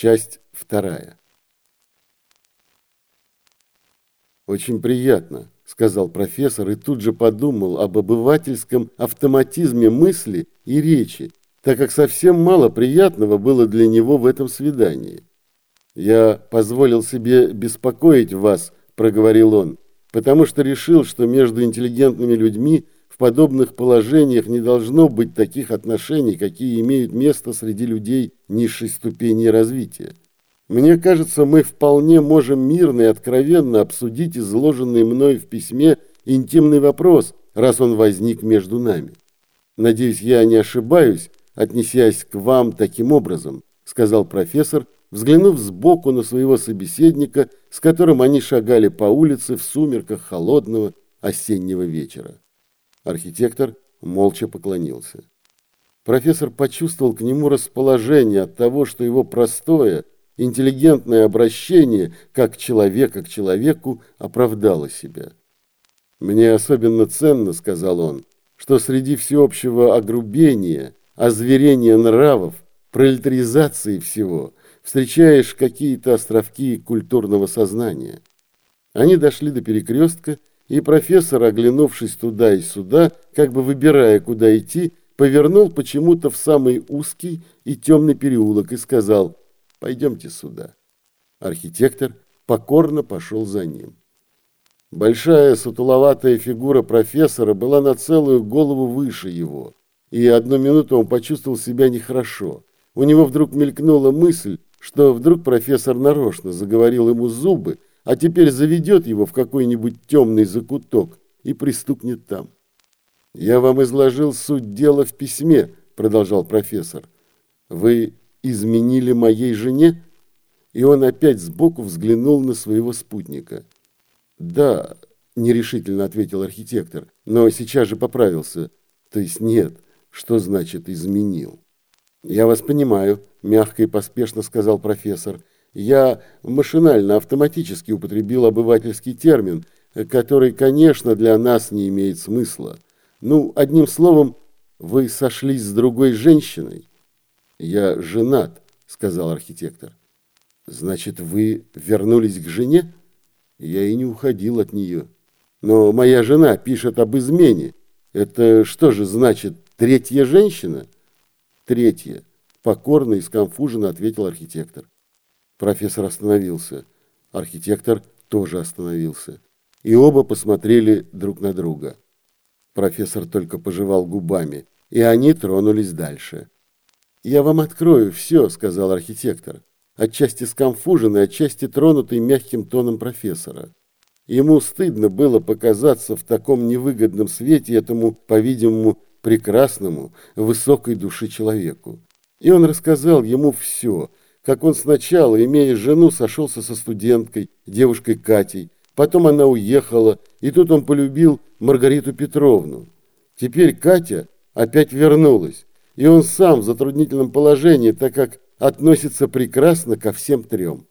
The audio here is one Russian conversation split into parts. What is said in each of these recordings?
Часть вторая. «Очень приятно», — сказал профессор и тут же подумал об обывательском автоматизме мысли и речи, так как совсем мало приятного было для него в этом свидании. «Я позволил себе беспокоить вас», — проговорил он, «потому что решил, что между интеллигентными людьми подобных положениях не должно быть таких отношений, какие имеют место среди людей низшей ступени развития. Мне кажется, мы вполне можем мирно и откровенно обсудить изложенный мной в письме интимный вопрос, раз он возник между нами. Надеюсь, я не ошибаюсь, отнесясь к вам таким образом, сказал профессор, взглянув сбоку на своего собеседника, с которым они шагали по улице в сумерках холодного осеннего вечера. Архитектор молча поклонился. Профессор почувствовал к нему расположение от того, что его простое, интеллигентное обращение, как человека к человеку, оправдало себя. «Мне особенно ценно, — сказал он, — что среди всеобщего огрубения, озверения нравов, пролетаризации всего встречаешь какие-то островки культурного сознания». Они дошли до перекрестка, и профессор, оглянувшись туда и сюда, как бы выбирая, куда идти, повернул почему-то в самый узкий и темный переулок и сказал Пойдемте сюда. Архитектор покорно пошел за ним. Большая сутуловатая фигура профессора была на целую голову выше его, и одну минуту он почувствовал себя нехорошо. У него вдруг мелькнула мысль, что вдруг профессор нарочно заговорил ему зубы, а теперь заведет его в какой-нибудь темный закуток и пристукнет там. «Я вам изложил суть дела в письме», — продолжал профессор. «Вы изменили моей жене?» И он опять сбоку взглянул на своего спутника. «Да», — нерешительно ответил архитектор, но сейчас же поправился. «То есть нет, что значит изменил?» «Я вас понимаю», — мягко и поспешно сказал профессор. «Я машинально, автоматически употребил обывательский термин, который, конечно, для нас не имеет смысла. Ну, одним словом, вы сошлись с другой женщиной?» «Я женат», — сказал архитектор. «Значит, вы вернулись к жене?» Я и не уходил от нее. «Но моя жена пишет об измене. Это что же значит, третья женщина?» «Третья», — покорно и скомфуженно ответил архитектор. Профессор остановился. Архитектор тоже остановился. И оба посмотрели друг на друга. Профессор только пожевал губами, и они тронулись дальше. «Я вам открою все», — сказал архитектор, отчасти скомфуженный, отчасти тронутый мягким тоном профессора. Ему стыдно было показаться в таком невыгодном свете этому, по-видимому, прекрасному, высокой души человеку. И он рассказал ему все, как он сначала, имея жену, сошелся со студенткой, девушкой Катей, потом она уехала, и тут он полюбил Маргариту Петровну. Теперь Катя опять вернулась, и он сам в затруднительном положении, так как относится прекрасно ко всем трем.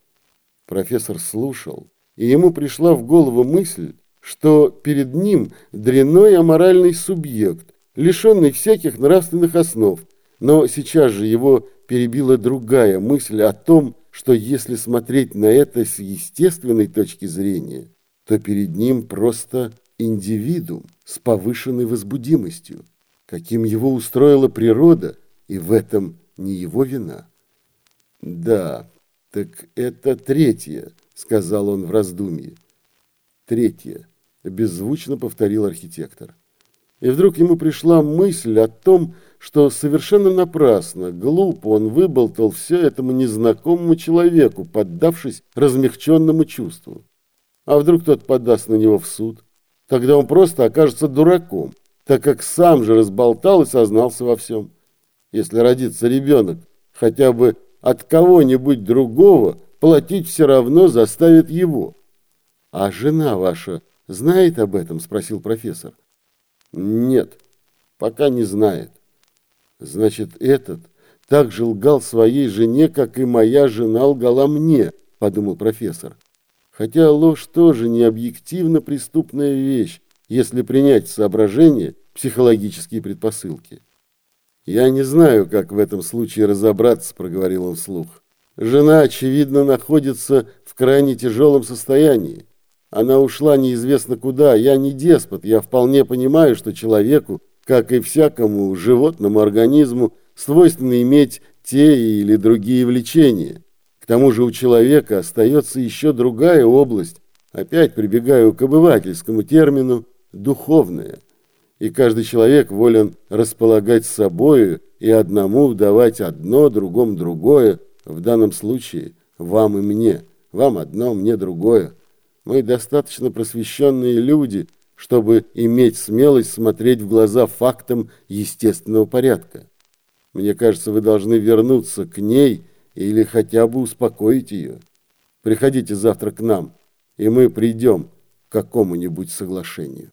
Профессор слушал, и ему пришла в голову мысль, что перед ним дрянной аморальный субъект, лишенный всяких нравственных основ, но сейчас же его перебила другая мысль о том, что если смотреть на это с естественной точки зрения, то перед ним просто индивидуум с повышенной возбудимостью каким его устроила природа, и в этом не его вина. «Да, так это третье», — сказал он в раздумье. «Третье», — беззвучно повторил архитектор. И вдруг ему пришла мысль о том, что совершенно напрасно, глупо он выболтал все этому незнакомому человеку, поддавшись размягченному чувству. А вдруг тот подаст на него в суд? Тогда он просто окажется дураком, так как сам же разболтал и сознался во всем. Если родится ребенок, хотя бы от кого-нибудь другого, платить все равно заставит его. «А жена ваша знает об этом?» – спросил профессор. «Нет, пока не знает». «Значит, этот так же лгал своей жене, как и моя жена лгала мне», – подумал профессор. Хотя ложь тоже не объективно преступная вещь, если принять в соображение психологические предпосылки. «Я не знаю, как в этом случае разобраться», — проговорил он вслух. Жена, очевидно, находится в крайне тяжелом состоянии. Она ушла неизвестно куда. Я не деспот, я вполне понимаю, что человеку, как и всякому животному организму, свойственно иметь те или другие влечения. К тому же у человека остается еще другая область, опять прибегаю к обывательскому термину, духовная. И каждый человек волен располагать собою и одному давать одно, другому другое, в данном случае вам и мне, вам одно, мне другое. Мы достаточно просвещенные люди, чтобы иметь смелость смотреть в глаза фактам естественного порядка. Мне кажется, вы должны вернуться к ней или хотя бы успокоить ее. Приходите завтра к нам, и мы придем к какому-нибудь соглашению.